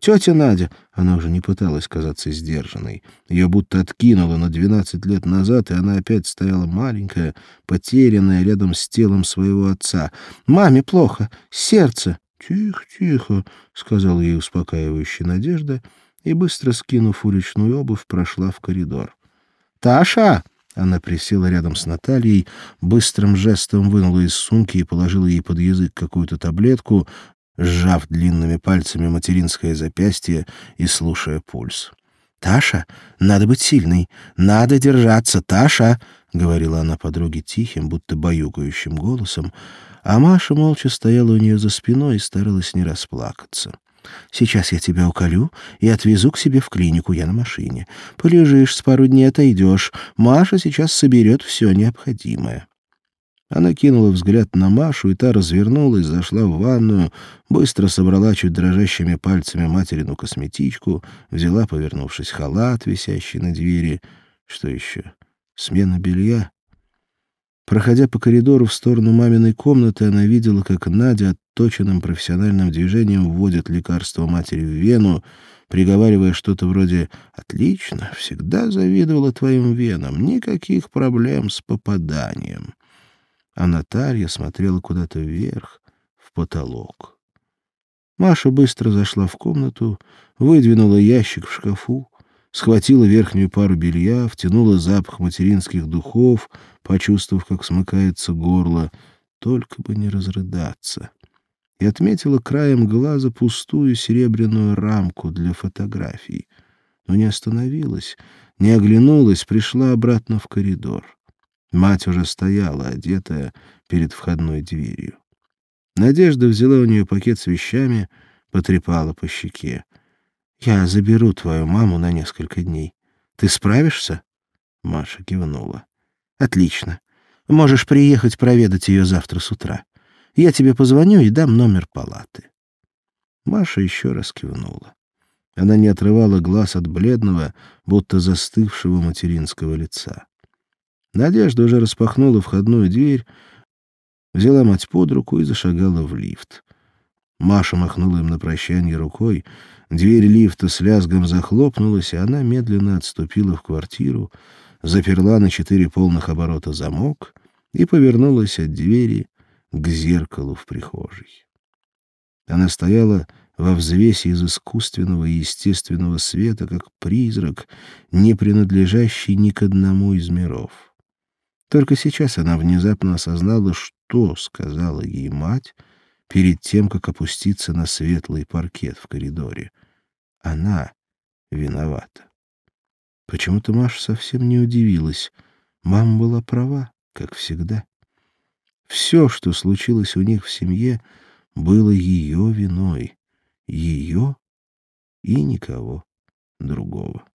Тетя Надя, она уже не пыталась казаться сдержанной. Ее будто откинуло на двенадцать лет назад, и она опять стояла маленькая, потерянная рядом с телом своего отца. «Маме плохо! Сердце!» «Тихо, тихо», — сказала ей успокаивающая Надежда, и, быстро скинув уличную обувь, прошла в коридор. «Таша!» — она присела рядом с Натальей, быстрым жестом вынула из сумки и положила ей под язык какую-то таблетку, сжав длинными пальцами материнское запястье и слушая пульс. «Таша, надо быть сильной, надо держаться, Таша!» — говорила она подруге тихим, будто баюкающим голосом, а Маша молча стояла у нее за спиной и старалась не расплакаться. «Сейчас я тебя уколю и отвезу к себе в клинику, я на машине. Полежишь с пару дней, отойдешь. Маша сейчас соберет все необходимое». Она кинула взгляд на Машу, и та развернулась, зашла в ванную, быстро собрала чуть дрожащими пальцами материну косметичку, взяла, повернувшись, халат, висящий на двери. Что еще? Смена белья? Проходя по коридору в сторону маминой комнаты, она видела, как Надя отточенным профессиональным движением вводит лекарство матери в вену, приговаривая что-то вроде «Отлично, всегда завидовала твоим венам, никаких проблем с попаданием» а Наталья смотрела куда-то вверх, в потолок. Маша быстро зашла в комнату, выдвинула ящик в шкафу, схватила верхнюю пару белья, втянула запах материнских духов, почувствовав, как смыкается горло, только бы не разрыдаться, и отметила краем глаза пустую серебряную рамку для фотографий, но не остановилась, не оглянулась, пришла обратно в коридор. Мать уже стояла, одетая, перед входной дверью. Надежда взяла у нее пакет с вещами, потрепала по щеке. «Я заберу твою маму на несколько дней. Ты справишься?» Маша кивнула. «Отлично. Можешь приехать проведать ее завтра с утра. Я тебе позвоню и дам номер палаты». Маша еще раз кивнула. Она не отрывала глаз от бледного, будто застывшего материнского лица. Надежда уже распахнула входную дверь, взяла мать под руку и зашагала в лифт. Маша махнула им на прощание рукой, дверь лифта с лязгом захлопнулась, и она медленно отступила в квартиру, заперла на четыре полных оборота замок и повернулась от двери к зеркалу в прихожей. Она стояла во взвесе из искусственного и естественного света, как призрак, не принадлежащий ни к одному из миров. Только сейчас она внезапно осознала, что сказала ей мать перед тем, как опуститься на светлый паркет в коридоре. Она виновата. Почему-то Маша совсем не удивилась. Мама была права, как всегда. Все, что случилось у них в семье, было ее виной. Ее и никого другого.